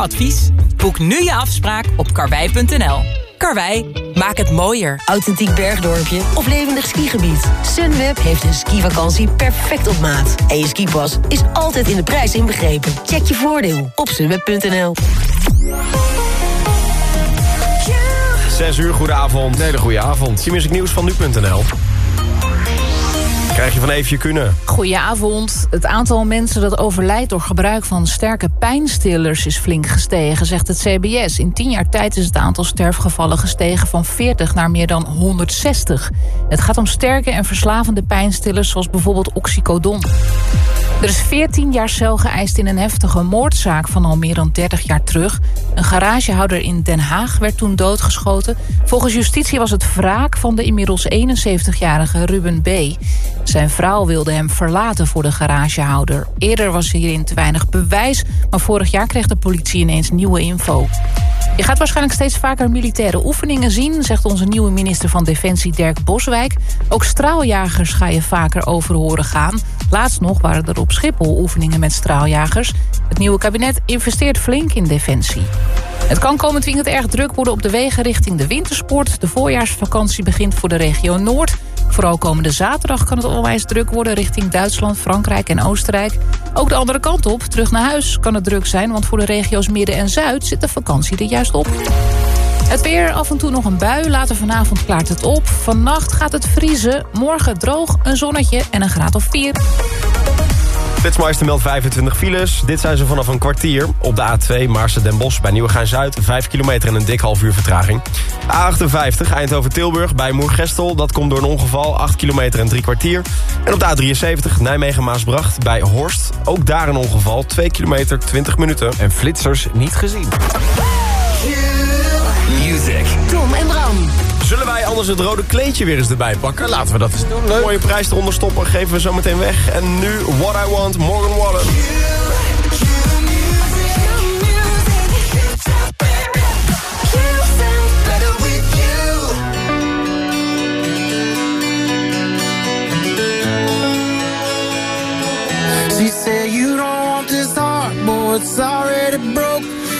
advies? Boek nu je afspraak op karwei.nl. Karwei, maak het mooier. Authentiek bergdorpje of levendig skigebied. Sunweb heeft een skivakantie perfect op maat. En je skipas is altijd in de prijs inbegrepen. Check je voordeel op sunweb.nl. 6 uur, goedenavond. Hele goede avond. Q-music nieuws van nu.nl. Krijg je van even je kunnen. Goedenavond. Het aantal mensen dat overlijdt door gebruik van sterke pijnstillers is flink gestegen, zegt het CBS. In 10 jaar tijd is het aantal sterfgevallen gestegen van 40 naar meer dan 160. Het gaat om sterke en verslavende pijnstillers zoals bijvoorbeeld oxycodon. Er is 14 jaar cel geëist in een heftige moordzaak van al meer dan 30 jaar terug. Een garagehouder in Den Haag werd toen doodgeschoten. Volgens justitie was het wraak van de inmiddels 71-jarige Ruben B. Zijn vrouw wilde hem verlaten voor de garagehouder. Eerder was hierin te weinig bewijs, maar vorig jaar kreeg de politie ineens nieuwe info. Je gaat waarschijnlijk steeds vaker militaire oefeningen zien... zegt onze nieuwe minister van Defensie Dirk Boswijk. Ook straaljagers ga je vaker over horen gaan. Laatst nog waren er op Schiphol oefeningen met straaljagers. Het nieuwe kabinet investeert flink in defensie. Het kan komend weekend erg druk worden op de wegen richting de wintersport. De voorjaarsvakantie begint voor de regio Noord. Vooral komende zaterdag kan het onwijs druk worden richting Duitsland, Frankrijk en Oostenrijk. Ook de andere kant op, terug naar huis, kan het druk zijn... want voor de regio's Midden en Zuid zit de vakantie er juist op. Het weer, af en toe nog een bui. Later vanavond klaart het op. Vannacht gaat het vriezen. Morgen droog, een zonnetje en een graad of 4. Flitsmeister meldt 25 files. Dit zijn ze vanaf een kwartier. Op de A2 Maarsen Den Bosch bij Nieuwegein-Zuid. 5 kilometer en een dik half uur vertraging. A58 Eindhoven-Tilburg bij Moergestel. Dat komt door een ongeval. 8 kilometer en drie kwartier. En op de A73 Nijmegen-Maasbracht bij Horst. Ook daar een ongeval. 2 kilometer 20 minuten. En flitsers niet gezien. Anders het rode kleedje weer eens erbij pakken? Laten we dat eens doen. Mooie prijs eronder stoppen, geven we zo meteen weg. En nu What I Want, Morgan Wallen. She it's already broke.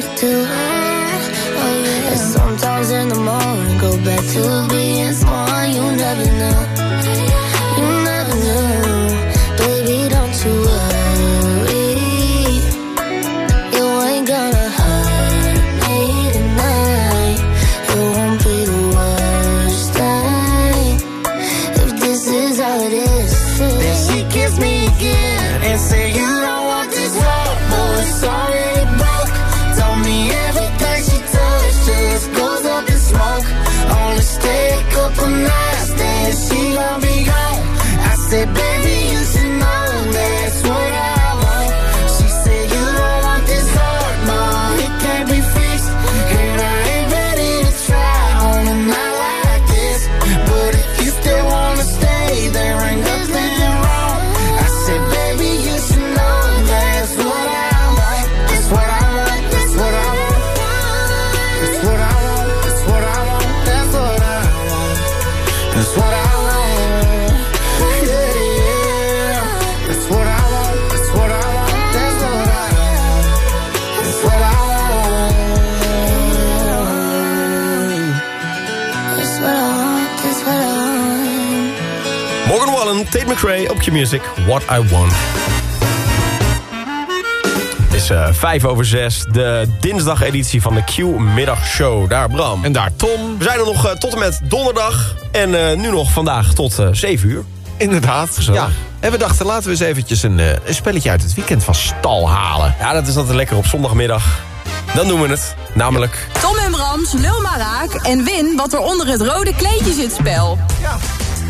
For a night or two. Oh, yeah. And sometimes in the morning, go back to being someone you never knew. Q-Music. What I Want. Het is eh, vijf over zes, de dinsdageditie van de Q-middagshow. Daar Bram. En daar Tom. We zijn er nog eh, tot en met donderdag. En eh, nu nog vandaag tot eh 7 uur. Inderdaad. Ja. En we dachten, laten we eens eventjes een, eh, een spelletje uit het weekend van stal halen. Ja, dat is altijd lekker op zondagmiddag. Dan doen we het. Namelijk... Tom en Brams, lul maar raak en win wat er onder het rode kleedje zit spel.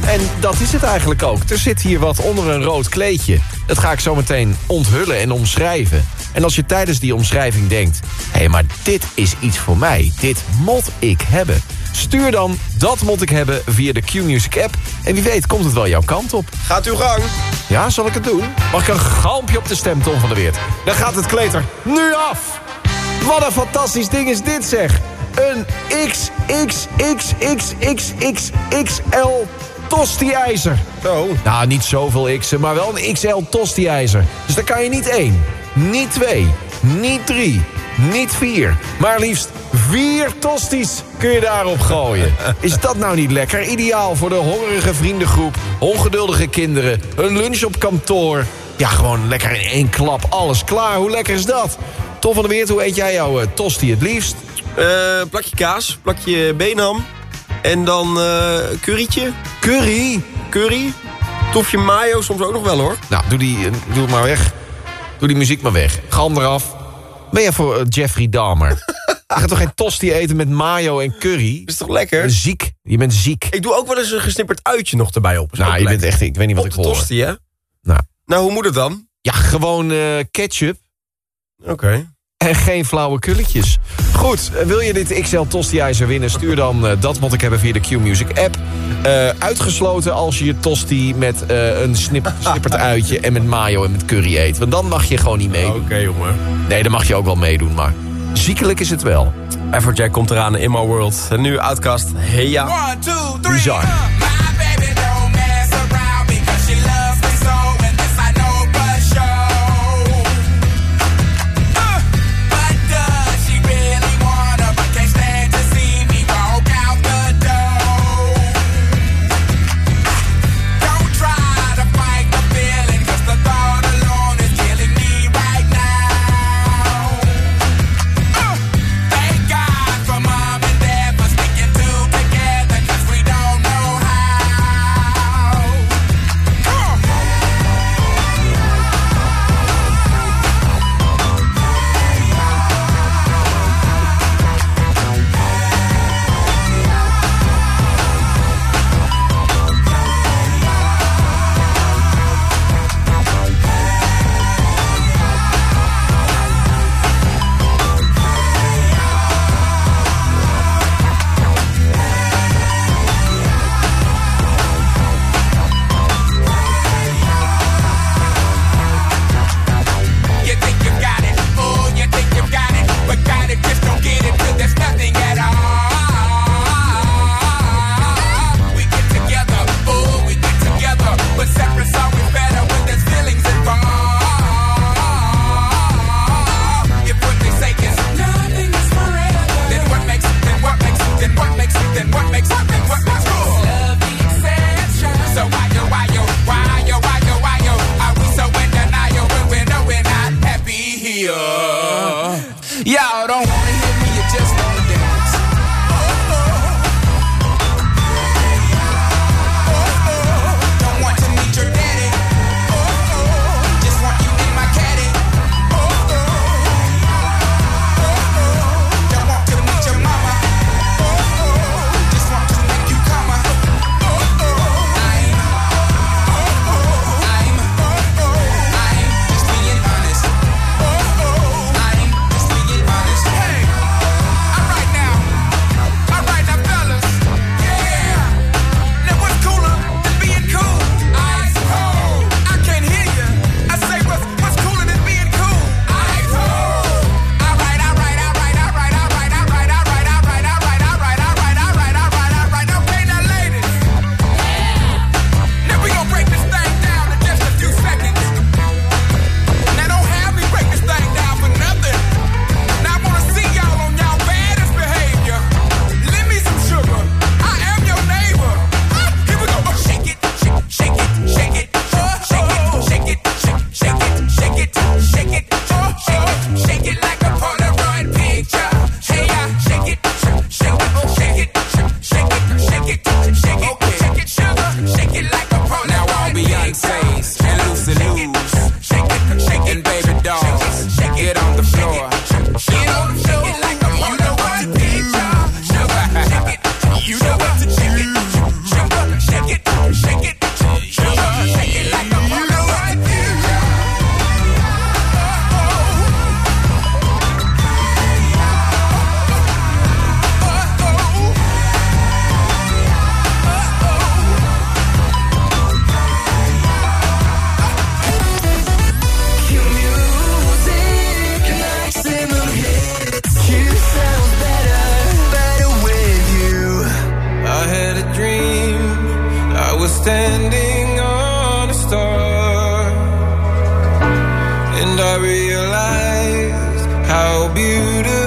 En dat is het eigenlijk ook. Er zit hier wat onder een rood kleedje. Dat ga ik zo meteen onthullen en omschrijven. En als je tijdens die omschrijving denkt... hé, maar dit is iets voor mij. Dit moet ik hebben. Stuur dan dat moet ik hebben via de Q-Music app. En wie weet komt het wel jouw kant op. Gaat uw gang. Ja, zal ik het doen? Mag ik een galmpje op de stem, Tom van der Weert? Dan gaat het kleed er nu af. Wat een fantastisch ding is dit, zeg. Een XXXXXXXL tosti-ijzer. Zo. Nou, niet zoveel X'en, maar wel een XL tosti-ijzer. Dus dan kan je niet één, niet twee, niet drie, niet vier... maar liefst vier tosties kun je daarop gooien. Is dat nou niet lekker? Ideaal voor de hongerige vriendengroep, ongeduldige kinderen... een lunch op kantoor. Ja, gewoon lekker in één klap, alles klaar. Hoe lekker is dat? Tom van der Weert, hoe eet jij jouw eh, tosti het liefst? Eh, plakje kaas, plakje beenham. En dan eh currytje, Curry. curry. Toefje mayo soms ook nog wel hoor. Nou, doe, die, eh, doe het maar weg. Doe die muziek maar weg. Galm eraf. Ben je voor eh, Jeffrey Dahmer? je gaat toch geen tosti eten met mayo en curry? Is toch lekker? Ziek. Je bent ziek. Ik doe ook wel eens een gesnipperd uitje nog erbij op. Nou, je bent echt... Ik weet niet wat Op ik hoor. tosti, hè? Nou. Nou, hoe moet het dan? Ja, gewoon ketchup. Oké. En geen flauwe kulletjes. Goed, wil je dit XL Tosti-ijzer winnen? Stuur dan eh, dat moet ik hebben via de Q-Music app. Eh, uitgesloten als je je tosti met eh, een snip, snipperd uitje... en met mayo en met curry eet. Want dan mag je gewoon niet meedoen. Oké, jongen. Nee, dan mag je ook wel meedoen, maar ziekelijk is het wel. Afrojack komt eraan in My World. En nu Outcast. Hey ja. One, two, three. Bizar. Standing on a star. And I realize how beautiful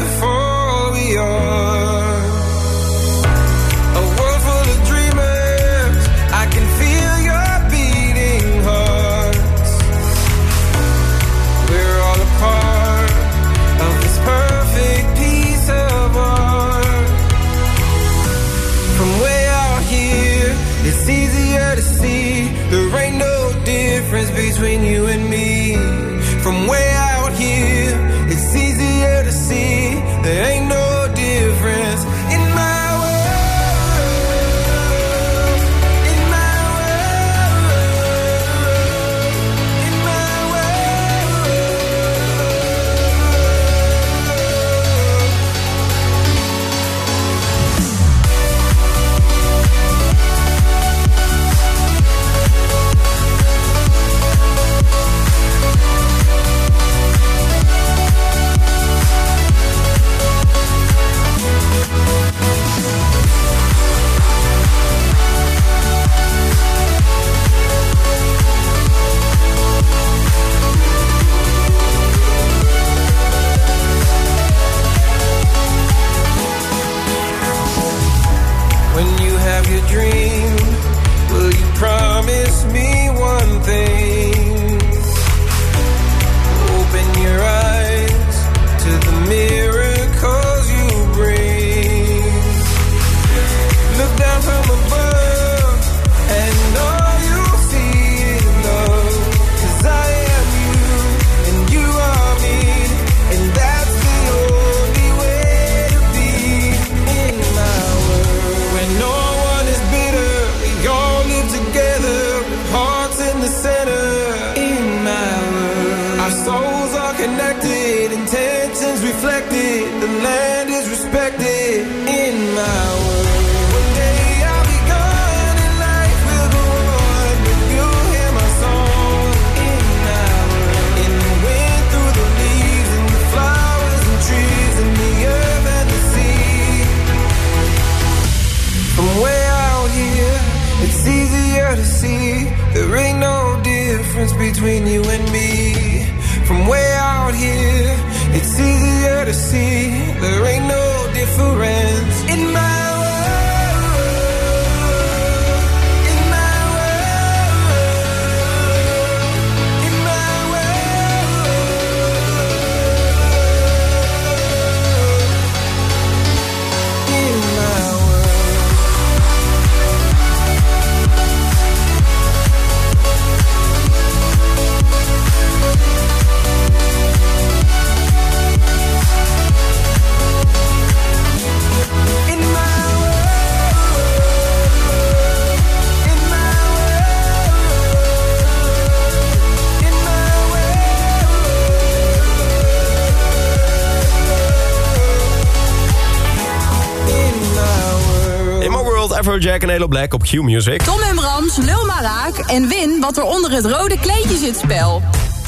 Afrojack en Halo Black op Q-Music. Tom en Brams, lul maar raak en win wat er onder het rode kleedje zit spel.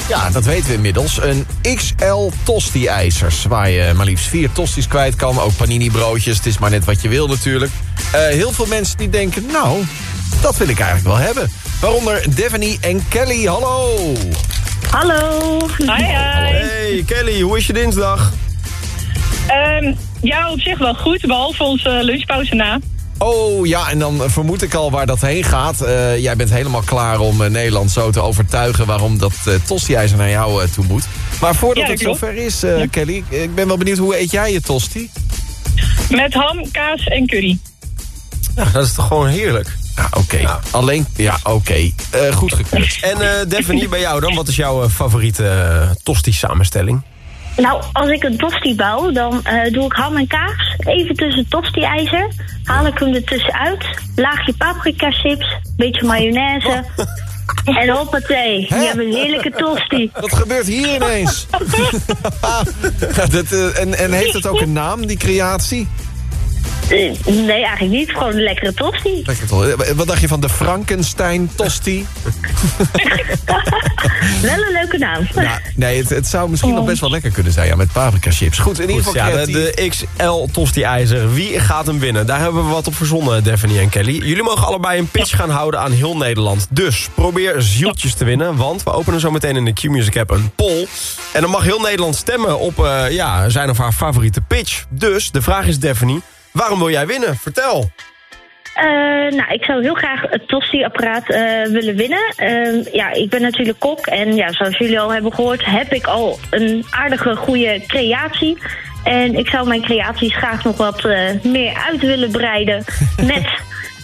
Ja, dat weten we inmiddels. Een XL tosti-ijzers. Waar je maar liefst vier tosties kwijt kan. Ook panini-broodjes. Het is maar net wat je wil natuurlijk. Eh, heel veel mensen die denken... Nou, dat wil ik eigenlijk wel hebben. Waaronder Devany en Kelly. Hallo! Hallo. Hi, hi. Hey Kelly, hoe is je dinsdag? Ehm, ja, op zich wel goed, behalve onze lunchpauze na. Oh ja, en dan vermoed ik al waar dat heen gaat. Eh, jij bent helemaal klaar om eh, Nederland zo te overtuigen... waarom dat uh, tosti-ijzer naar jou toe moet. Maar voordat Ja, het zover is, eh, Kelly... ik- ben wel benieuwd, hoe eet jij je tosti? Met ham, kaas en curry. Ja, dat is toch gewoon heerlijk. Ja, oké. Alleen, ja, oké. Eh, goed gekeurd. En eh Devin, bij jou dan, wat is jouw favoriete tosti-samenstelling? Nou, als ik een tosti bouw, dan eh, doe ik ham en kaas. Even tussen tosti-ijzer. Haal ik hem er tussenuit. Laagje paprika chips. Beetje mayonaise. En hoppatee, je hebt een heerlijke tosti. Wat gebeurt hier ineens? Dat, eh, en, en heeft het ook een naam, die creatie? Nee, eigenlijk niet. Gewoon een lekkere tosti. Lekker toch? Eh, Wat dacht je van de Frankenstein tosti? Wel een leuke naam. Ja, nee, het, het zou misschien nog best wel lekker kunnen zijn ja, met paprika chips. Goed, in ieder geval ja, de XL Tosti-ijzer. Wie gaat hem winnen? Daar hebben we wat op verzonnen, Daphne en Kelly. Jullie mogen allebei een pitch gaan houden aan heel Nederland. Dus probeer zieltjes te winnen, want we openen zo meteen in de Q-Music app een poll. En dan mag heel Nederland stemmen op eh, ja, zijn of haar favoriete pitch. Dus de vraag is, Daphne, waarom wil jij winnen? Vertel. Eh, nou, ik zou heel graag het tosti-apparaat eh, willen winnen. Eh, ja, ik ben natuurlijk kok en ja, zoals jullie al hebben gehoord... heb ik al een aardige, goede creatie. En ik zou mijn creaties graag nog wat eh, meer uit willen breiden... met,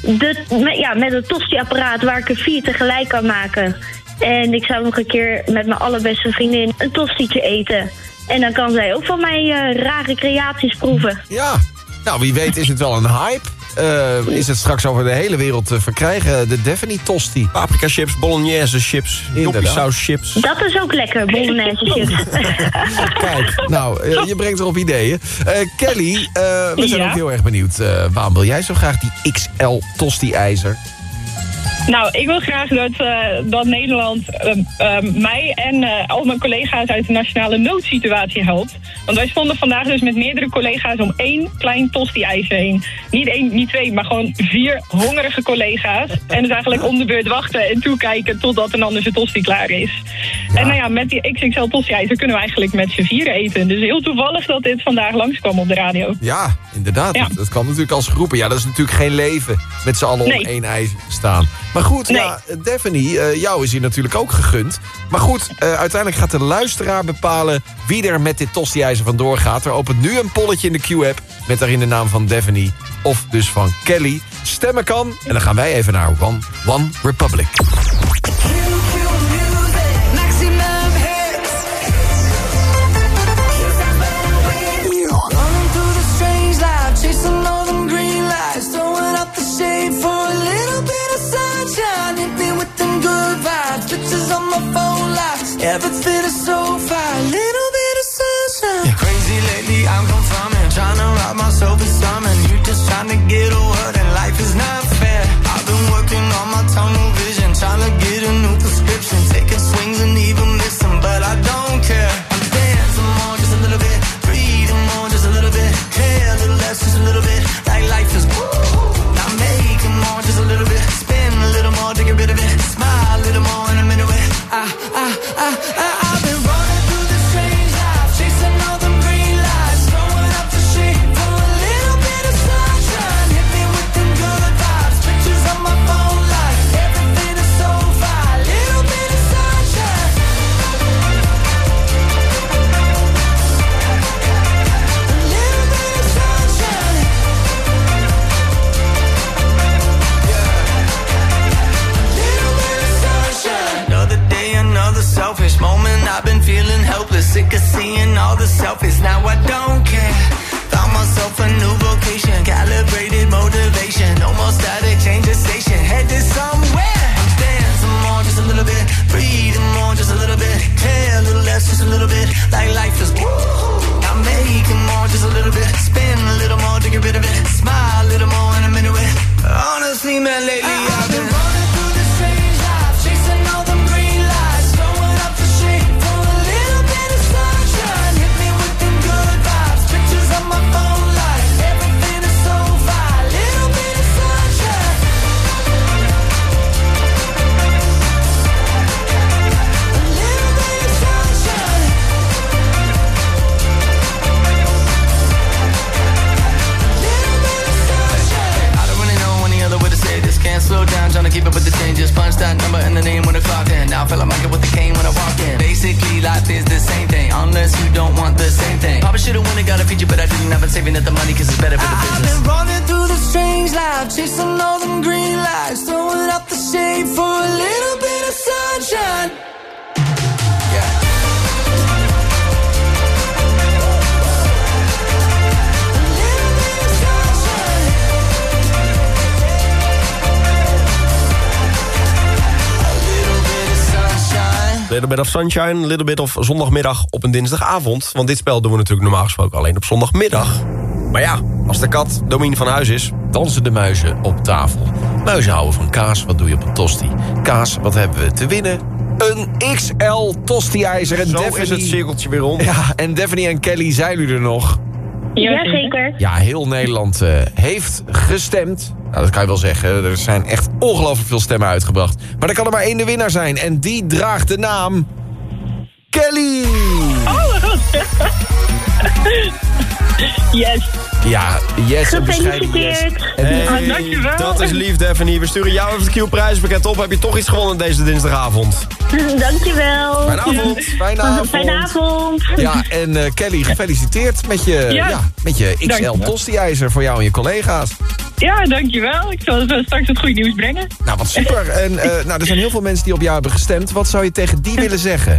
de, met, ja, met het tosti-apparaat waar ik er vier tegelijk kan maken. En ik zou nog een keer met mijn allerbeste vriendin een tostietje eten... En dan kan zij ook van mij rare creaties proeven. Ja, nou wie weet is het wel een hype. Eh, is het straks over de hele wereld te verkrijgen, de Daphne tosti. Paprika chips, bolognese chips, saus chips. Dat is ook lekker, bolognese chips. Kijk, nou, eh, je brengt erop ideeën. Eh, Kelly, eh, we zijn Ja? ook heel erg benieuwd. eh, waarom wil jij zo graag die XL tosti-ijzer? Nou, ik wil graag dat, eh, dat Nederland eh, eh, mij en al mijn collega's uit de nationale noodsituatie helpt. Want wij stonden vandaag dus met meerdere collega's om één klein tosti-ijzer heen. Niet één, niet twee, maar gewoon vier hongerige collega's. En dus eigenlijk om de beurt wachten en toekijken totdat een ander zijn tosti klaar is. En nou ja, met die XXL tosti-ijzer kunnen we eigenlijk met z'n vieren eten. Dus heel toevallig dat dit vandaag langskwam op de radio. Ja, inderdaad. Ja. Dat, dat kan natuurlijk als groepen. Ja, dat is natuurlijk geen leven met z'n allen om Nee. één ijzer te staan. Maar goed, ja, Daphne, eh, jou is hier natuurlijk ook gegund. Maar goed, eh, uiteindelijk gaat de luisteraar bepalen... wie er met dit tosti-ijzer vandoor gaat. Er opent nu een polletje in de Q-app... met daarin de naam van Daphne of dus van Kelly. Stemmen kan. En dan gaan wij even naar One, One Republic. Everything is so fine, little bit of sunshine. Crazy lately, I'm confirming, trying to rob myself of something. You just trying to get a word, and life is not Little bit of sunshine, little bit of zondagmiddag op een dinsdagavond. Want dit spel doen we natuurlijk normaal gesproken alleen op zondagmiddag. Maar ja, als de kat Domien van huis is... Dansen de muizen op tafel. Muizen houden van kaas, wat doe je op een tosti? Kaas, wat hebben we te winnen? Een XL tosti-ijzer. En Zo Daphne- is het cirkeltje weer rond. Ja, en Daphne en Kelly, zijn jullie er nog? Jazeker. Ja, heel Nederland eh, heeft gestemd. Nou, dat kan je wel zeggen. Er zijn echt ongelooflijk veel stemmen uitgebracht. Maar er kan er maar één de winnaar zijn. En die draagt de naam... Kelly! Oh. Yes. Ja, yes, bescheiden. En die- Hey, dankjewel. dat is lief, Daphne. We sturen jou even het Q-prijspakket op. Heb je toch iets gewonnen deze dinsdagavond? Dankjewel. Fijne avond. Fijne avond. Fijne avond. Ja, en eh, Kelly, gefeliciteerd met je, ja. Ja. met je XL tosti-ijzer voor jou en je collega's. Ja, dankjewel. Ik zal straks het goede nieuws brengen. Nou, wat super. En eh, nou, er zijn heel veel mensen die op jou hebben gestemd. Wat zou je tegen die willen zeggen?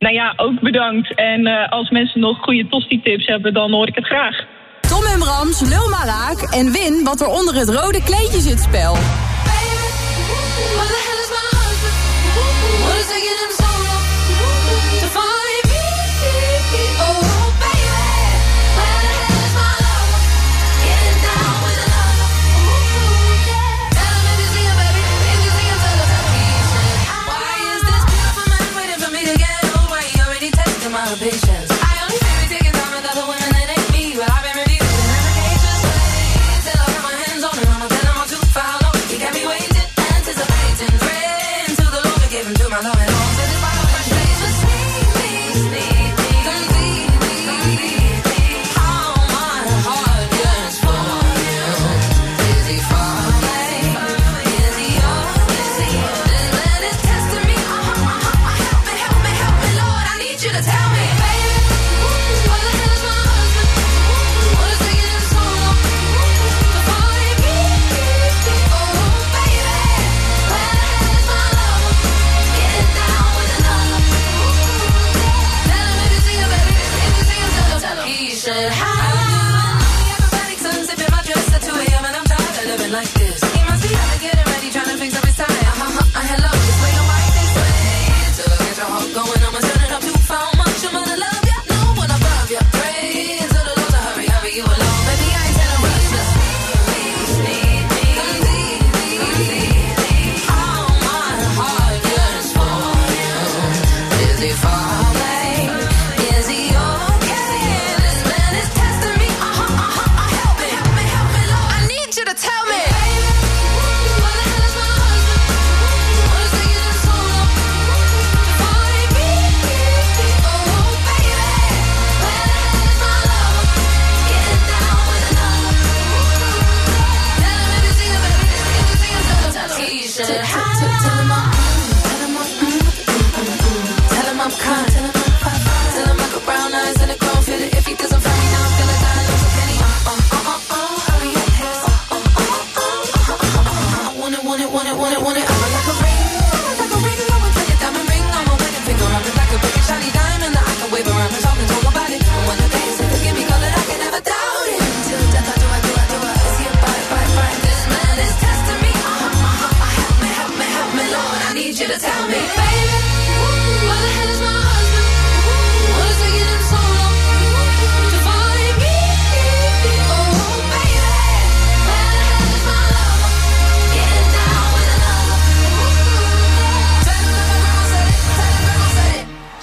Nou ja, ook bedankt. En eh, als mensen nog goede tosti-tips hebben, dan hoor ik het graag. Tom en Brams, lul maar raak en win wat er onder het rode kleedje zit spel. I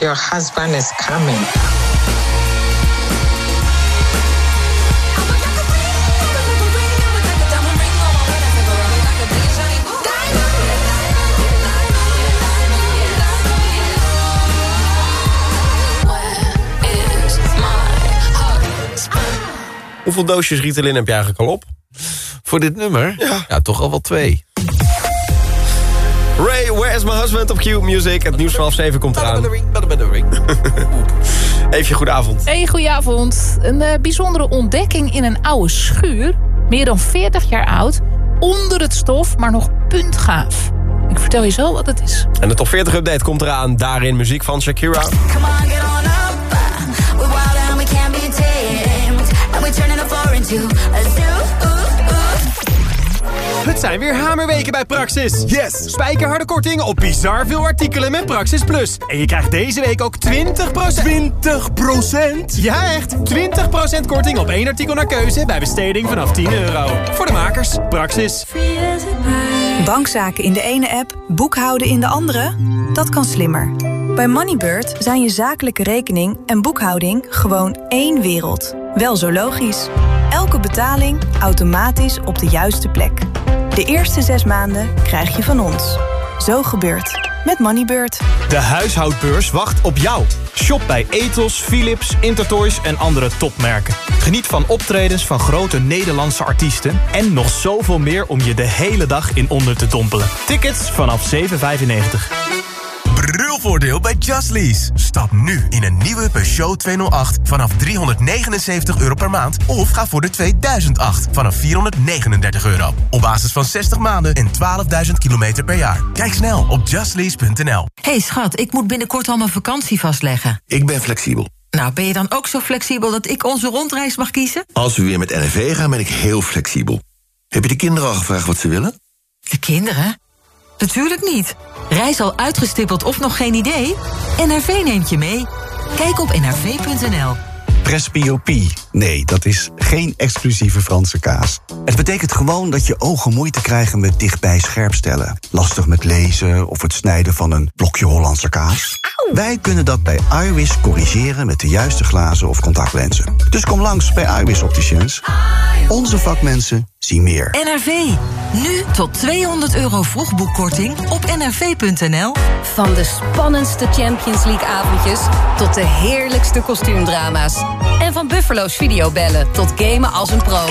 Your husband is coming. Hoeveel doosjes Ritalin heb je eigenlijk al op? Voor dit nummer? Ja, toch al wel twee. Where is my husband op Q Music? Het nieuws van half 7 komt eraan. Even goedenavond. Hey, goedenavond. Een eh, bijzondere ontdekking in een oude schuur. Meer dan 40 jaar oud. Onder het stof, maar nog puntgaaf. Ik vertel je zo wat het is. En de top 40 update komt eraan. Daarin muziek van Shakira. Come on, get on up. We're wild and we can't be tamed. And we're turning the floor into a zoo. Het zijn weer hamerweken bij Praxis. Yes! Spijkerharde korting op bizar veel artikelen met Praxis Plus. En je krijgt deze week ook 20%... 20%? Ja, echt! 20% korting op één artikel naar keuze bij besteding vanaf 10 euro. Voor de makers, Praxis. Bankzaken in de ene app, boekhouden in de andere? Dat kan slimmer. Bij Moneybird zijn je zakelijke rekening en boekhouding gewoon één wereld. Wel zo logisch. Elke betaling automatisch op de juiste plek. De eerste zes maanden krijg je van ons. Zo gebeurt met Moneybird. De huishoudbeurs wacht op jou. Shop bij Ethos, Philips, Intertoys en andere topmerken. Geniet van optredens van grote Nederlandse artiesten... en nog zoveel meer om je de hele dag in onder te dompelen. Tickets vanaf 7,95. Brulvoordeel bij Just Lease. Stap nu in een nieuwe Peugeot 208 vanaf 379 euro per maand... of ga voor de 2008 vanaf 439 euro. Op basis van 60 maanden en 12.000 kilometer per jaar. Kijk snel op justlease.nl. hey schat, ik moet binnenkort al mijn vakantie vastleggen. Ik ben flexibel. Nou, ben je dan ook zo flexibel dat ik onze rondreis mag kiezen? Als we weer met NRV gaan, ben ik heel flexibel. Heb je de kinderen al gevraagd wat ze willen? De kinderen? Natuurlijk niet. Reis al uitgestippeld of nog geen idee? NRV neemt je mee. Kijk op nrv.nl. Presbyopie. Nee, dat is geen exclusieve Franse kaas. Het betekent gewoon dat je ogen moeite krijgen met dichtbij scherpstellen. Lastig met lezen of het snijden van een blokje Hollandse kaas. Wij kunnen dat bij iWis corrigeren met de juiste glazen of contactlenzen. Dus kom langs bij iWis Opticians. Onze vakmensen zien meer. NRV. Nu tot 200 euro vroegboekkorting op nrv.nl. Van de spannendste Champions League avondjes tot de heerlijkste kostuumdrama's. En van Buffalo's videobellen tot gamen als een pro.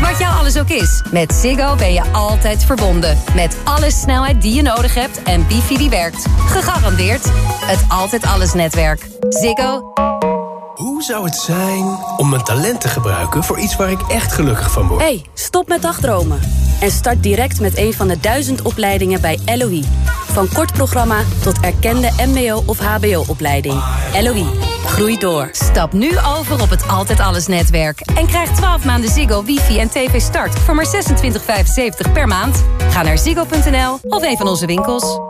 Wat jou alles ook is, met Ziggo ben je altijd verbonden. Met alle snelheid die je nodig hebt en wifi die werkt. Gegarandeerd het Altijd Alles netwerk. Ziggo. Hoe zou het zijn om mijn talent te gebruiken voor iets waar ik echt gelukkig van word? Hey, stop met dagdromen. En start direct met een van de duizend opleidingen bij LOE. Van kort programma tot erkende mbo- of hbo-opleiding. LOE, groei door. Stap nu over op het Altijd Alles netwerk. En krijg 12 maanden Ziggo, wifi en tv start voor maar 26,75 per maand. Ga naar ziggo.nl of een van onze winkels.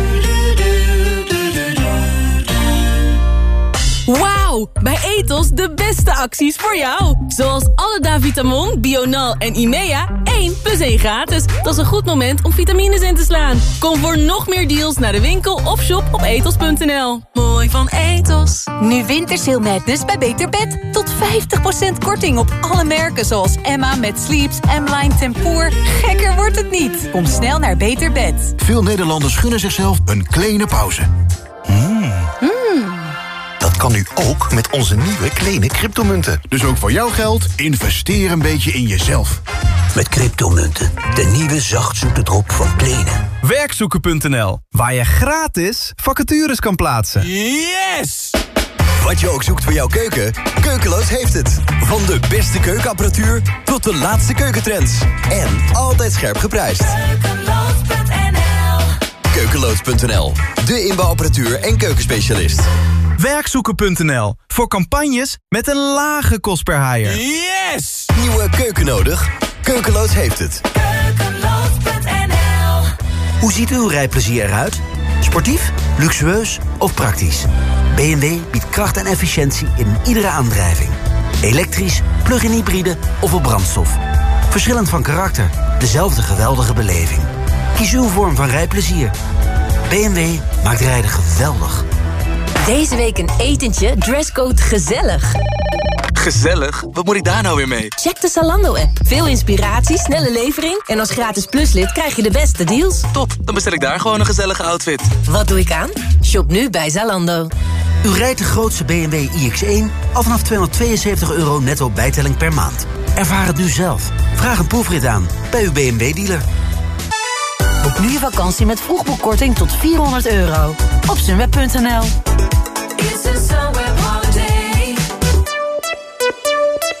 Wauw, bij Ethos de beste acties voor jou. Zoals alle Davitamon, Bional en Imea, 1 plus 1 gratis. Dat is een goed moment om vitamines in te slaan. Kom voor nog meer deals naar de winkel of shop op ethos.nl. Mooi van Ethos. Nu Wintersale Madness bij Beter Bed. Tot 50% korting op alle merken zoals Emma met Sleeps, M-Line Tempoor. Gekker wordt het niet. Kom snel naar Beter Bed. Veel Nederlanders gunnen zichzelf een kleine pauze. Mm. Kan nu ook met onze nieuwe kleine cryptomunten. Dus ook voor jouw geld, investeer een beetje in jezelf. Met cryptomunten, de nieuwe zachtzoete drop van Kleene. Werkzoeken.nl, waar je gratis vacatures kan plaatsen. Yes! Wat je ook zoekt voor jouw keuken, Keukeloos heeft het. Van de beste keukenapparatuur tot de laatste keukentrends. En altijd scherp geprijsd. Keukeloos.nl, de inbouwapparatuur en keukenspecialist. Werkzoeken.nl, voor campagnes met een lage kost per haaier. Yes! Nieuwe keuken nodig? Keukeloos heeft het. Hoe ziet uw rijplezier eruit? Sportief, luxueus of praktisch? BMW biedt kracht en efficiëntie in iedere aandrijving. Elektrisch, plug-in hybride of op brandstof. Verschillend van karakter, dezelfde geweldige beleving. Kies uw vorm van rijplezier. BMW maakt rijden geweldig. Deze week een etentje, dresscode gezellig. Gezellig? Wat moet ik daar nou weer mee? Check de Zalando-app. Veel inspiratie, snelle levering... en als gratis pluslid krijg je de beste deals. Top, dan bestel ik daar gewoon een gezellige outfit. Wat doe ik aan? Shop nu bij Zalando. U rijdt de grootste BMW iX1 al vanaf 272 euro netto bijtelling per maand. Ervaar het nu zelf. Vraag een proefrit aan bij uw BMW-dealer. Boek nu je vakantie met vroegboekkorting tot 400 euro. Op sunweb.nl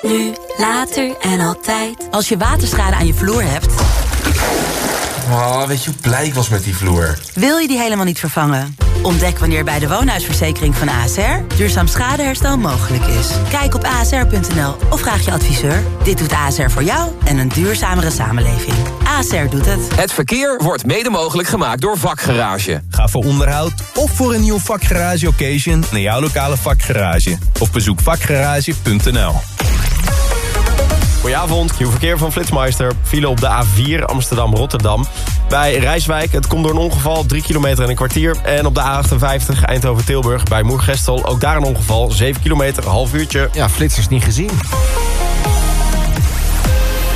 Nu, later en altijd. Als je waterschade aan je vloer hebt... Oh, weet je hoe blij ik was met die vloer? Wil je die helemaal niet vervangen? Ontdek wanneer bij de woonhuisverzekering van ASR duurzaam schadeherstel mogelijk is. Kijk op asr.nl of vraag je adviseur. Dit doet ASR voor jou en een duurzamere samenleving. Doet het. Het verkeer wordt mede mogelijk gemaakt door Vakgarage. Ga voor onderhoud of voor een nieuw vakgarage occasion naar jouw lokale vakgarage. Of bezoek vakgarage.nl. Goedenavond, nieuw verkeer van Flitsmeister. File op de A4 Amsterdam-Rotterdam. Bij Rijswijk, het komt door een ongeval, 3 kilometer en een kwartier. En op de A58 Eindhoven-Tilburg bij Moergestel, ook daar een ongeval, 7 kilometer, half uurtje. Ja, flitsers niet gezien.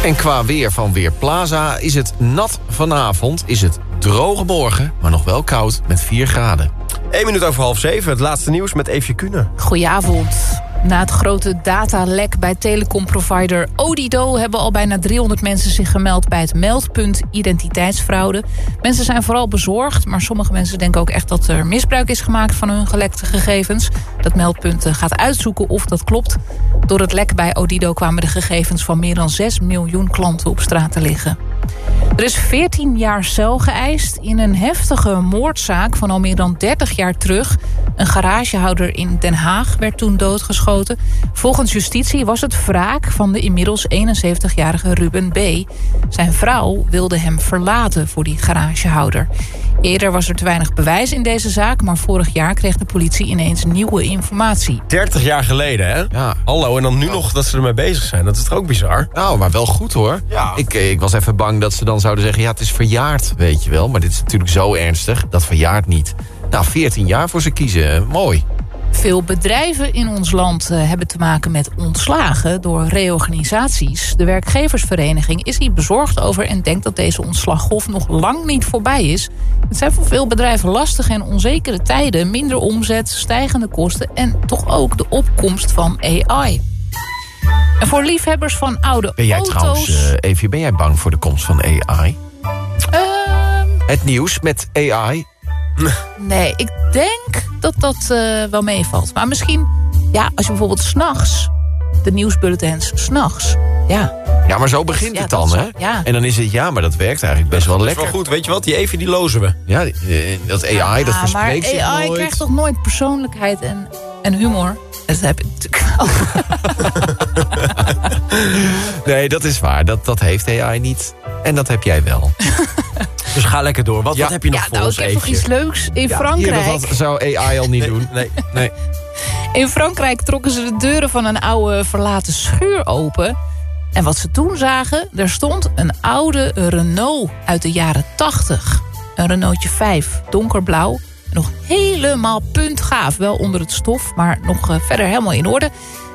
En qua weer van Weerplaza is het nat vanavond, is het droge morgen, maar nog wel koud met 4 graden. 1 minuut over half 7, het laatste nieuws met Eefje Kunen. Goedenavond. Na het grote datalek bij telecomprovider Odido... hebben al bijna 300 mensen zich gemeld bij het meldpunt identiteitsfraude. Mensen zijn vooral bezorgd, maar sommige mensen denken ook echt... dat er misbruik is gemaakt van hun gelekte gegevens. Dat meldpunt eh, gaat uitzoeken of dat klopt. Door het lek bij Odido kwamen de gegevens van meer dan 6 miljoen klanten op straat te liggen. Er is 14 jaar cel geëist in een heftige moordzaak van al meer dan 30 jaar terug. Een garagehouder in Den Haag werd toen doodgeschoten. Volgens justitie was het wraak van de inmiddels 71-jarige Ruben B. Zijn vrouw wilde hem verlaten voor die garagehouder. Eerder was er te weinig bewijs in deze zaak... maar vorig jaar kreeg de politie ineens nieuwe informatie. 30 jaar geleden, hè? Ja. Hallo, en dan nu nog dat ze ermee bezig zijn. Dat is toch ook bizar? Nou, maar wel goed hoor. Ja. Ik, eh, ik was even bang dat ze dan zouden zeggen... ja, het is verjaard, weet je wel. Maar dit is natuurlijk zo ernstig, dat verjaart niet. Nou, 14 jaar voor ze kiezen, mooi. Veel bedrijven in ons land eh, hebben te maken met ontslagen door reorganisaties. De werkgeversvereniging is hier bezorgd over en denkt dat deze ontslaggolf nog lang niet voorbij is. Het zijn voor veel bedrijven lastige en onzekere tijden, minder omzet, stijgende kosten en toch ook de opkomst van AI. En voor liefhebbers van oude Ben jij auto's... trouwens, eh Evie, ben jij bang voor de komst van AI? Ehm, Het nieuws met AI? Nee, ik denk dat dat eh, wel meevalt. Maar misschien, ja, als je bijvoorbeeld s'nachts... de nieuwsbulletins s'nachts, ja. Ja, maar zo begint Ja, het dat dan, hè? ja. En dan is het, ja, maar dat werkt eigenlijk best wel Dat is lekker. wel goed, weet je wat? Die Evie, die lozen we. Ja, die- eh, dat AI, dat verspreekt maar zich AI nooit. krijgt toch nooit persoonlijkheid en, en humor? Dat heb ik natuurlijk. Nee, dat is waar. Dat, dat heeft AI niet. En dat heb jij wel. Dus ga lekker door. Wat, Ja. wat heb je nog Ja, voor nou, ons, ik heb nog iets leuks. In Ja, Frankrijk... Hier, dat zou AI al niet doen. Nee. Nee. In Frankrijk trokken ze de deuren van een oude verlaten schuur open. En wat ze toen zagen, er stond een oude Renault uit de jaren 80. Een Renaultje 5, donkerblauw. Nog helemaal puntgaaf, wel onder het stof, maar nog eh, verder helemaal in orde.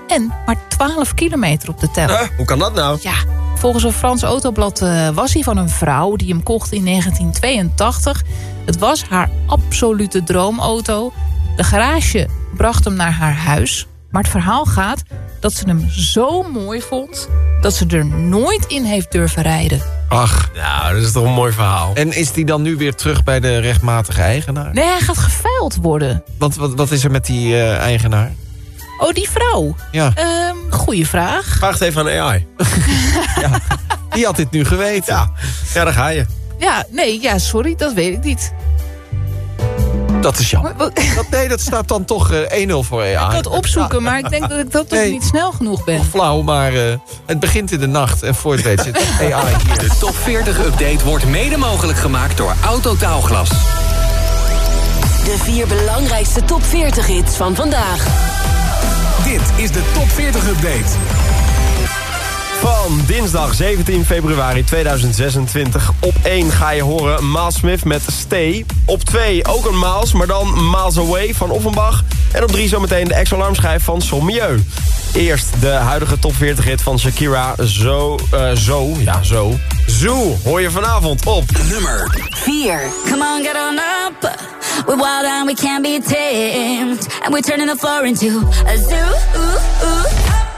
En maar 12 kilometer op de teller. Huh? Hoe kan dat nou? Ja, volgens een Frans autoblad eh, was hij van een vrouw die hem kocht in 1982. Het was haar absolute droomauto. De garage bracht hem naar haar huis. Maar het verhaal gaat dat ze hem zo mooi vond... dat ze er nooit in heeft durven rijden. Ach. Nou, dat is toch een mooi verhaal. En is die dan nu weer terug bij de rechtmatige eigenaar? Nee, hij gaat geveild worden. Want wat, wat is er met die eh, eigenaar? Oh, die vrouw? Ja. Ehm goeie vraag. Vraag het even aan AI. Die had dit nu geweten. Ja, ja daar ga je. Ja, nee, ja, sorry, dat weet ik niet. Dat is jammer. Dat, nee, dat staat dan toch eh 1-0 voor AI. Ik ga het opzoeken, maar ik denk dat ik dat toch Nee. niet snel genoeg ben. Flauw, maar eh, het begint in de nacht. En voor het weet zit AI hier. De top 40 update wordt mede mogelijk gemaakt door Autotaalglas. De vier belangrijkste top 40 hits van vandaag. Dit is de top 40 update. Van dinsdag 17 februari 2026. Op 1 ga je horen Miles Smith met Stay. Op 2 ook een Miles, maar dan Miles Away van Offenbach. En op 3 zometeen de ex-alarmschijf van Sommieu. Eerst de huidige top 40 hit van Shakira. Zo, eh, zo, ja zo. Zo, hoor je vanavond op nummer 4. Come on, get on up. We're wild and we can't be tamed. And we're turning the floor into a zoo.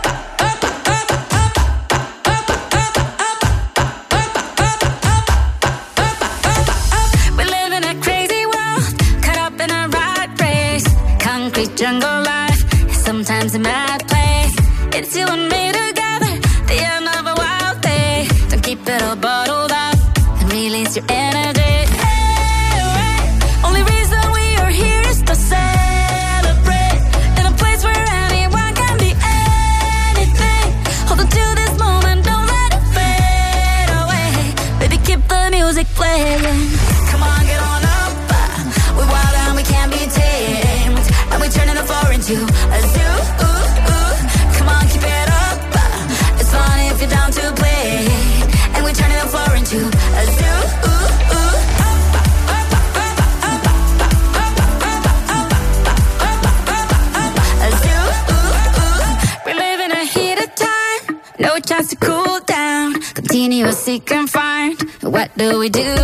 Jungle life, sometimes a mad place. It's you and me we do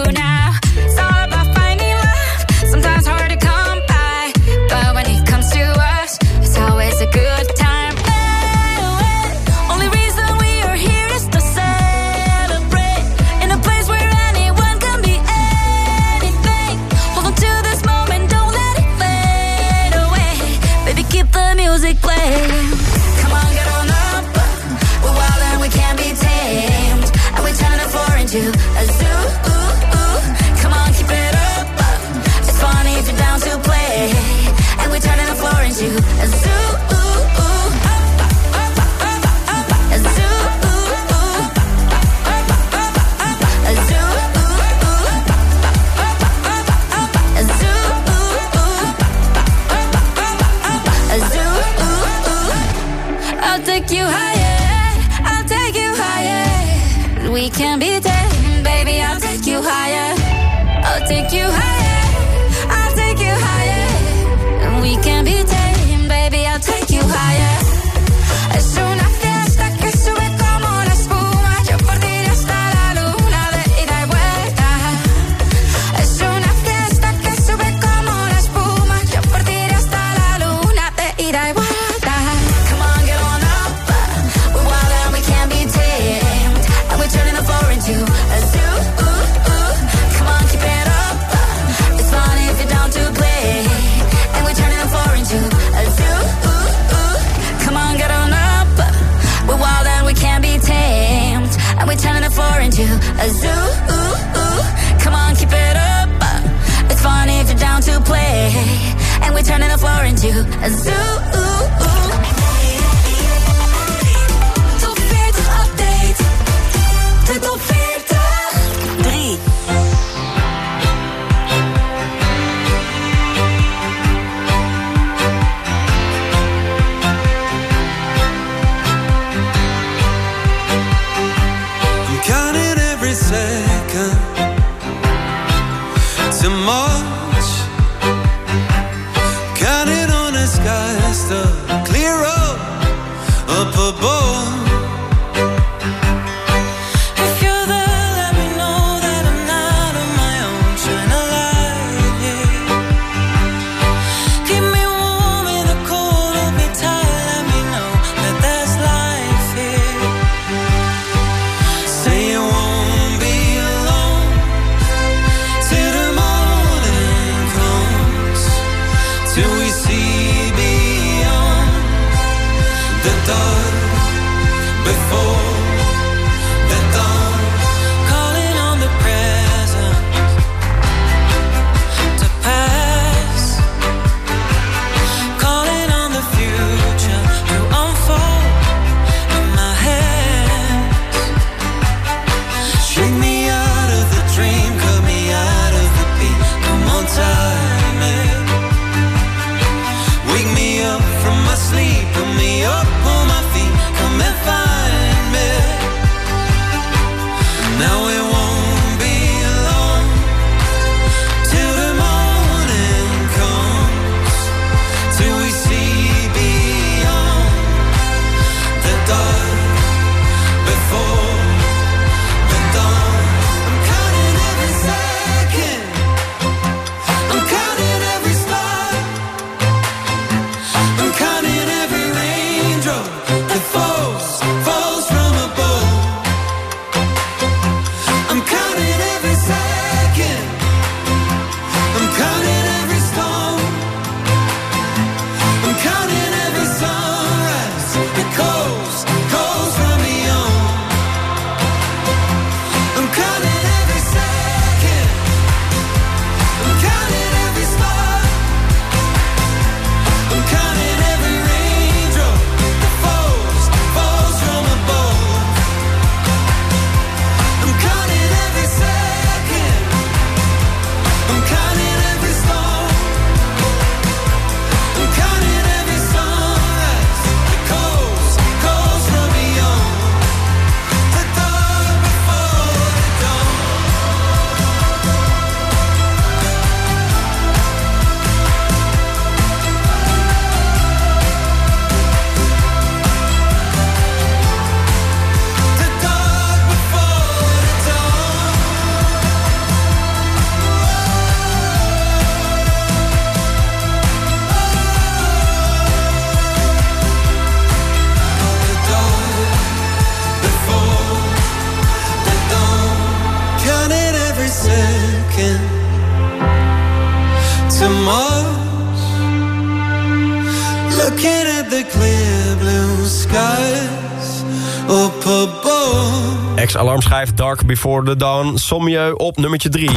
Before the Dawn, Sommieu op nummertje 3.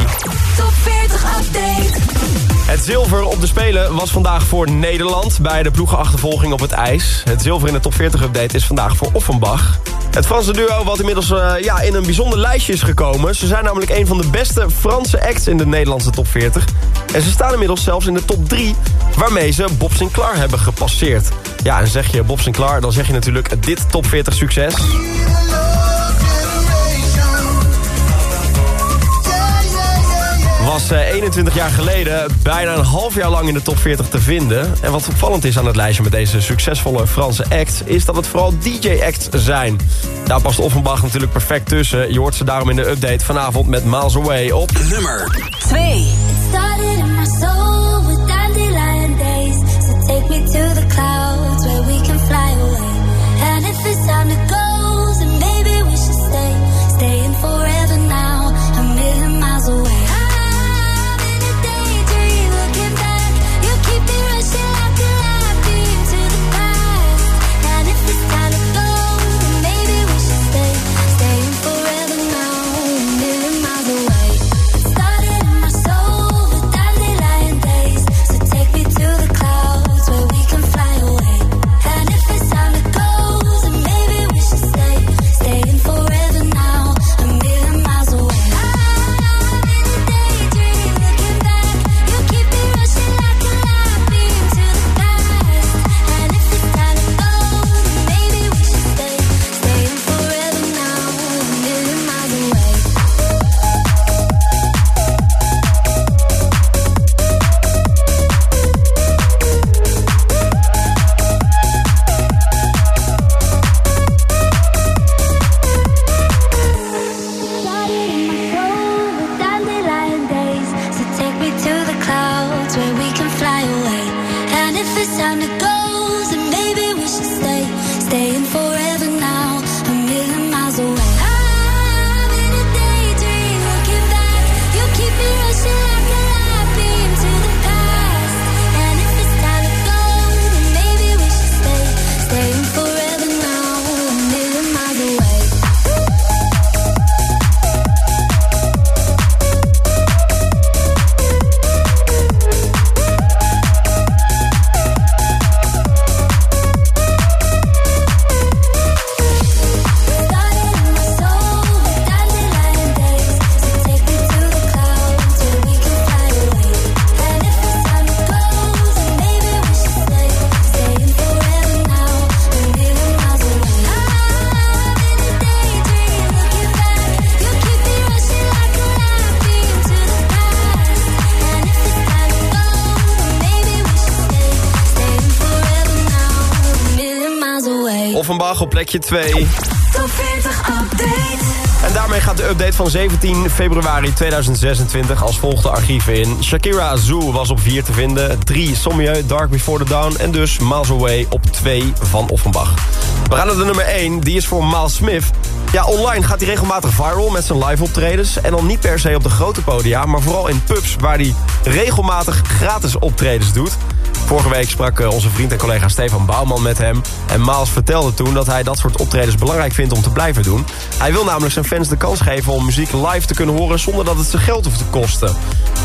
Top 40 update. Het zilver op de Spelen was vandaag voor Nederland... bij de ploegenachtervolging op het ijs. Het zilver in de top 40 update is vandaag voor Offenbach. Het Franse duo wat inmiddels eh, ja, in een bijzonder lijstje is gekomen. Ze zijn namelijk een van de beste Franse acts in de Nederlandse top 40. En ze staan inmiddels zelfs in de top 3... waarmee ze Bob Sinclair hebben gepasseerd. Ja, en zeg je Bob Sinclair, dan zeg je natuurlijk dit top 40 succes... was eh, 21 jaar geleden bijna een half jaar lang in de top 40 te vinden. En wat opvallend is aan het lijstje met deze succesvolle Franse acts... is dat het vooral DJ-acts zijn. Daar past Offenbach natuurlijk perfect tussen. Je hoort ze daarom in de update vanavond met Miles Away op... Nummer 2. started in my soul with dandelion days. So take me to the clouds Offenbach op plekje 2. Top 40 update. En daarmee gaat de update van 17 februari 2026 als volgt de archieven in. Shakira Zoo was op 4 te vinden. 3 Sommieu, Dark Before the Dawn. En dus Miles Away op 2 van Offenbach. We gaan naar de nummer 1. Die is voor Miles Smith. Ja, online gaat hij regelmatig viral met zijn live optredens. En dan niet per se op de grote podia, maar vooral in pubs... waar hij regelmatig gratis optredens doet. Vorige week sprak eh, onze vriend en collega Stefan Bouwman met hem. En Maals vertelde toen dat hij dat soort optredens belangrijk vindt om te blijven doen. Hij wil namelijk zijn fans de kans geven om muziek live te kunnen horen... zonder dat het ze geld hoeft te kosten.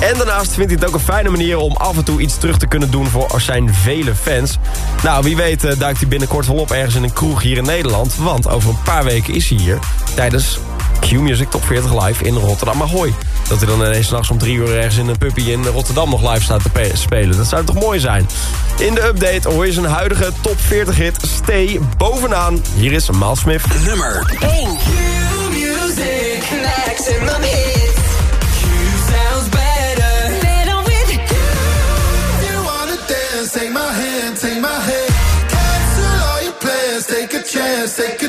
En daarnaast vindt hij het ook een fijne manier om af en toe iets terug te kunnen doen... voor zijn vele fans. Nou, wie weet eh, duikt hij binnenkort wel op ergens in een kroeg hier in Nederland. Want over een paar weken is hij hier tijdens Q-Music Top 40 Live in Rotterdam Ahoy. Dat hij dan ineens s'nachts om drie uur ergens in een puppy in Rotterdam nog live staat te pe- spelen. Dat zou toch mooi zijn? In de update hoor je zijn huidige top 40 hit Stay bovenaan. Hier is Miles Smith. Nummer 1. music, maximum. Q sounds better. You. You dance, take my hand, take my hand. All your plans, take a chance, take a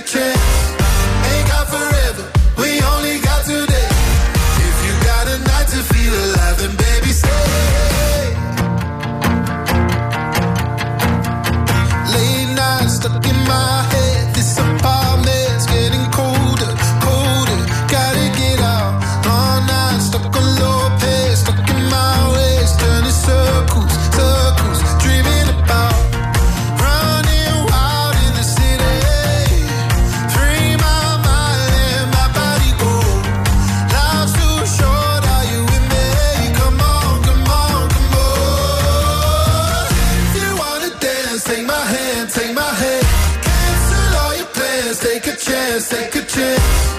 take a chance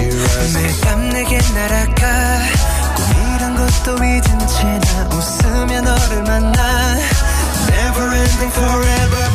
매밤 내게 날아가. 꿈이란 것도 잊은 채 나 웃으며 너를 만나. Never ending forever.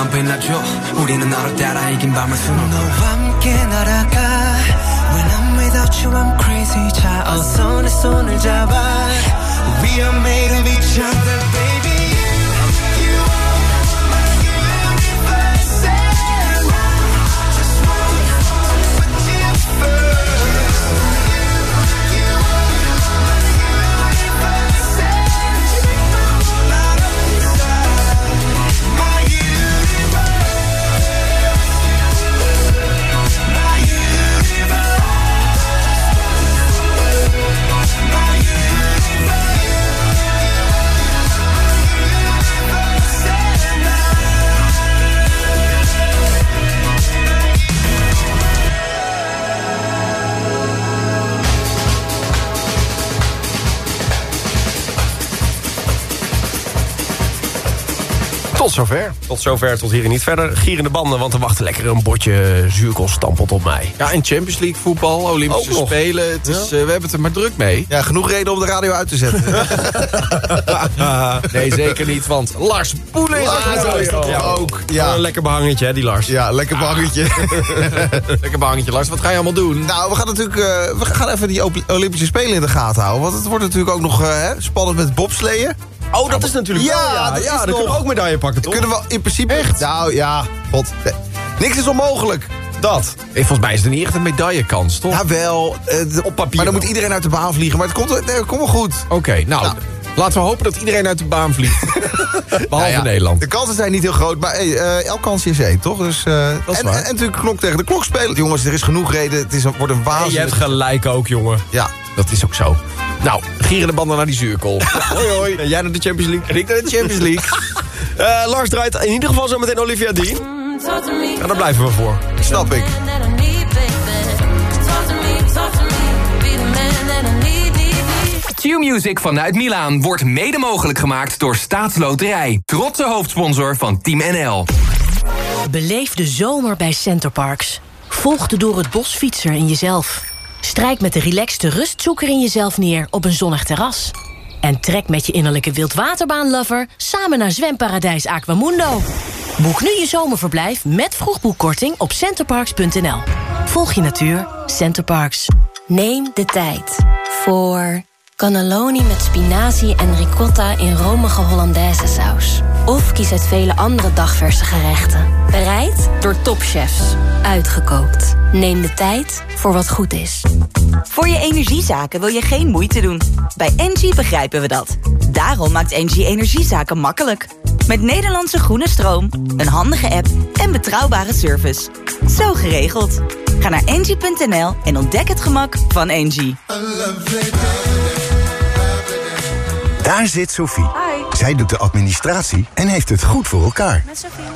빛만 빛나죠 우리는 나로 따라 이긴 밤을 수놓 너와 함께 날아가 When I'm without you I'm crazy 자 어서 내 손을 잡아 We are made of each other Tot zover. Tot zover, tot hier en niet verder. Gierende banden, want er wacht lekker een bordje zuurkool stampelt op mij. Ja, en Champions League voetbal, Olympische Ook. Spelen. Het is, eh, we hebben het er maar druk mee. Ja, genoeg reden om de radio uit te zetten. nee, zeker niet, want Lars Boelen is er Ja. ook. Ja. Een lekker behangetje, hè, die Lars. Ja, lekker bangetje. Lekker behangetje, Lars. Wat ga je allemaal doen? Nou, we gaan natuurlijk eh, we gaan even die Olympische Spelen in de gaten houden. Want het wordt natuurlijk ook nog eh, hè, spannend met bobsleeën. Oh, dat is natuurlijk Ja, wel, ja. dat ja is dan nog- kunnen we ook medaille pakken, toch? Kunnen we in principe... Echt? Nou, ja. God. Nee. Niks is onmogelijk. Dat. Eh, Volgens mij is er niet echt een medaillekans, toch? Jawel. eh, Op papier Maar dan wel. moet iedereen uit de baan vliegen. Maar het komt, nee, komt wel goed. Oké, nou, laten we hopen dat iedereen uit de baan vliegt. Behalve Nou ja, Nederland. De kansen zijn niet heel groot, maar hey, eh, elk kansje is één, toch? Dus, eh, Dat is en, waar. en, en natuurlijk klok tegen de klok spelen. Jongens, er is genoeg reden. Het is wordt een Hey, waanzinnig... je hebt gelijk ook, jongen. Ja. Dat is ook zo. Nou, gierende banden naar die zuurkool. Hoi, hoi. En jij naar de Champions League. En ik naar de Champions League. Eh, Lars draait in ieder geval zo meteen Olivia Dean. Ja, daar blijven we voor. Snap ik. Q-Music vanuit Milaan wordt mede mogelijk gemaakt door Staatsloterij. Trotse hoofdsponsor van Team NL. Beleef de zomer bij Centerparks. Volg de door het bos fietser in jezelf. Strijk met de relaxte rustzoeker in jezelf neer op een zonnig terras. En trek met je innerlijke wildwaterbaanlover samen naar zwemparadijs Aquamundo. Boek nu je zomerverblijf met vroegboekkorting op centerparks.nl. Volg je natuur, Centerparks. Neem de tijd voor cannelloni met spinazie en ricotta in romige Hollandaise saus. Of kies uit vele andere dagverse gerechten. Bereid door topchefs. Uitgekookt. Neem de tijd voor wat goed is. Voor je energiezaken wil je geen moeite doen. Bij Engie begrijpen we dat. Daarom maakt Engie energiezaken makkelijk. Met Nederlandse groene stroom, een handige app en betrouwbare service. Zo geregeld. Ga naar engie.nl en ontdek het gemak van Engie. Daar zit Sophie. Zij doet de administratie en heeft het goed voor elkaar.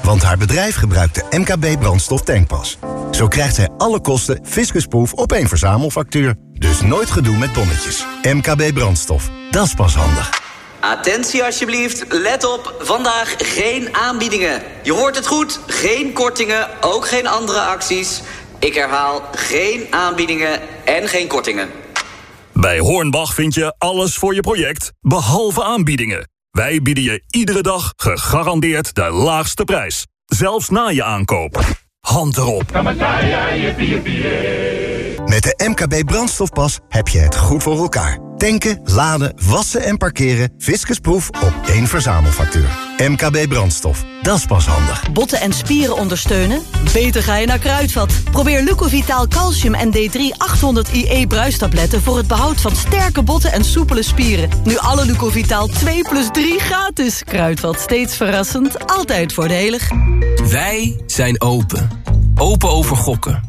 Want haar bedrijf gebruikt de MKB brandstof tankpas. Zo krijgt zij alle kosten fiscusproof op één verzamelfactuur. Dus nooit gedoe met bonnetjes. MKB brandstof. Dat is pas handig. Attentie alsjeblieft, let op, vandaag geen aanbiedingen. Je hoort het goed, geen kortingen, ook geen andere acties. Ik herhaal, geen aanbiedingen en geen kortingen. Bij Hornbach vind je alles voor je project, behalve aanbiedingen. Wij bieden je iedere dag gegarandeerd de laagste prijs. Zelfs na je aankoop. Hand erop. Met de MKB brandstofpas heb je het goed voor elkaar. Tanken, laden, wassen en parkeren. Fiscusproef op één verzamelfactuur. MKB brandstof. Dat is pas handig. Botten en spieren ondersteunen? Beter ga je naar Kruidvat. Probeer Lucovitaal Calcium en D3 800 IE bruistabletten... voor het behoud van sterke botten en soepele spieren. Nu alle Lucovitaal 2 plus 3 gratis. Kruidvat, steeds verrassend, altijd voordelig. Wij zijn open. Open over gokken.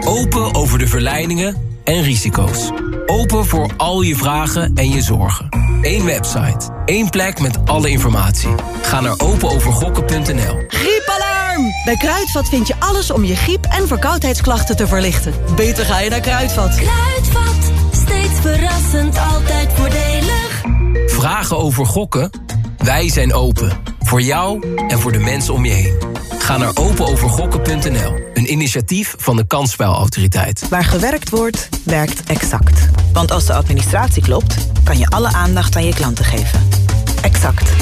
Open over de verleidingen en risico's. Open voor al je vragen en je zorgen. Eén website. één plek met alle informatie. Ga naar openovergokken.nl. Griepalarm! Bij Kruidvat vind je alles om je griep- en verkoudheidsklachten te verlichten. Beter ga je naar Kruidvat. Kruidvat, steeds verrassend, altijd voordelig. Vragen over gokken? Wij zijn open. Voor jou en voor de mensen om je heen. Ga naar openovergokken.nl. Een initiatief van de Kansspelautoriteit. Waar gewerkt wordt, werkt Exact. Want als de administratie klopt, kan je alle aandacht aan je klanten geven. Exact.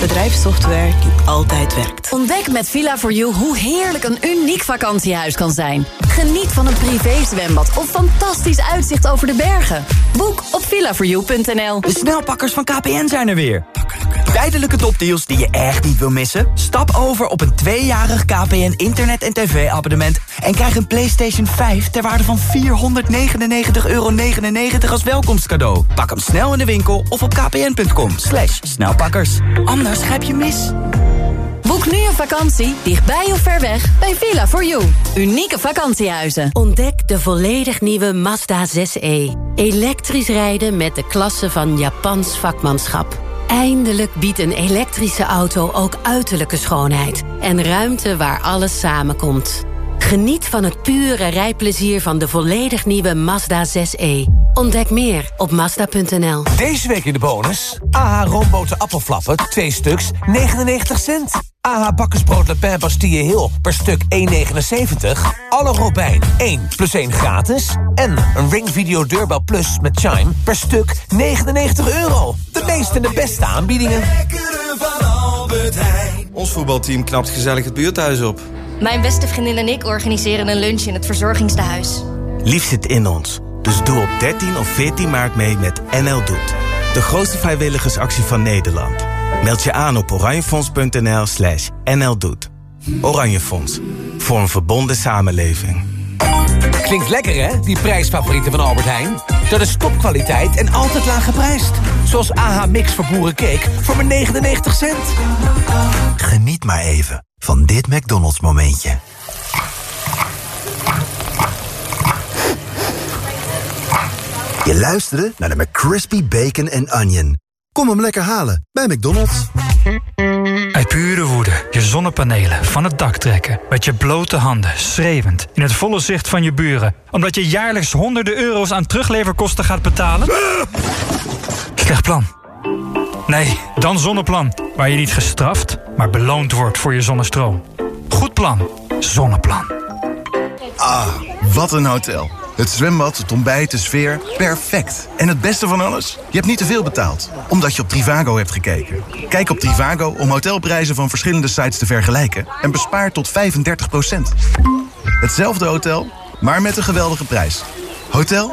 Bedrijfssoftware die altijd werkt. Ontdek met Villa4You hoe heerlijk een uniek vakantiehuis kan zijn. Geniet van een privézwembad of fantastisch uitzicht over de bergen. Boek op villa4you.nl. De snelpakkers van KPN zijn er weer. Tijdelijke topdeals die je echt niet wil missen? Stap over op een tweejarig KPN internet- en tv-abonnement... en krijg een PlayStation 5 ter waarde van 499,99 euro als welkomstcadeau. Pak hem snel in de winkel of op kpn.com. Slash snelpakkers. Anders grijp je mis. Boek nu een vakantie, dichtbij of ver weg, bij Villa4You. Unieke vakantiehuizen. Ontdek de volledig nieuwe Mazda 6e. Elektrisch rijden met de klasse van Japans vakmanschap. Eindelijk biedt een elektrische auto ook uiterlijke schoonheid. En ruimte waar alles samenkomt. Geniet van het pure rijplezier van de volledig nieuwe Mazda 6e. Ontdek meer op Mazda.nl. Deze week in de bonus. AH roomboten appelflappen, 2 stuks, 99 cent. AH bakkersbrood Le Pen Bastille Hill per stuk 1,79. Alle Robijn 1 plus 1 gratis. En een Ring Video Deurbel Plus met Chime per stuk 99 euro. De meeste en de beste aanbiedingen. Ons voetbalteam knapt gezellig het buurthuis op. Mijn beste vriendin en ik organiseren een lunch in het verzorgingstehuis. Lief zit in ons. Dus doe op 13 of 14 maart mee met NL Doet. De grootste vrijwilligersactie van Nederland. Meld je aan op oranjefonds.nl slash nldoet. Oranje Fonds. Voor een verbonden samenleving. Klinkt lekker hè, die prijsfavorieten van Albert Heijn? Dat is topkwaliteit en altijd laag geprijsd. Zoals AH Mix voor boerencake voor maar 99 cent. Geniet maar even van dit McDonald's momentje. Je luisterde naar de McCrispy Bacon and Onion. Kom hem lekker halen bij McDonald's. Uit pure woede je zonnepanelen van het dak trekken. Met je blote handen, schreeuwend, in het volle zicht van je buren. Omdat je jaarlijks honderden euro's aan terugleverkosten gaat betalen? Slecht plan. Nee, dan Zonneplan. Waar je niet gestraft, maar beloond wordt voor je zonnestroom. Goed plan. Zonneplan. Ah, wat een hotel. Het zwembad, het ontbijt, de sfeer, perfect. En het beste van alles? Je hebt niet te veel betaald, omdat je op Trivago hebt gekeken. Kijk op Trivago om hotelprijzen van verschillende sites te vergelijken... en bespaar tot 35% Hetzelfde hotel, maar met een geweldige prijs. Hotel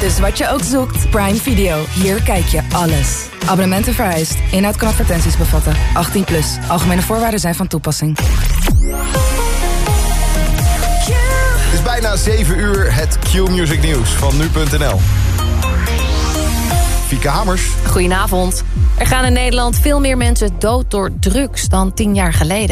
Dus wat je ook zoekt, Prime Video. Hier kijk je alles. Abonnementen vereist. Inhoud kan advertenties bevatten. 18 plus. Algemene voorwaarden zijn van toepassing. Het is bijna 7 uur het Q-Music nieuws van nu.nl. Fieke Hamers. Goedenavond. Er gaan in Nederland veel meer mensen dood door drugs dan tien jaar geleden.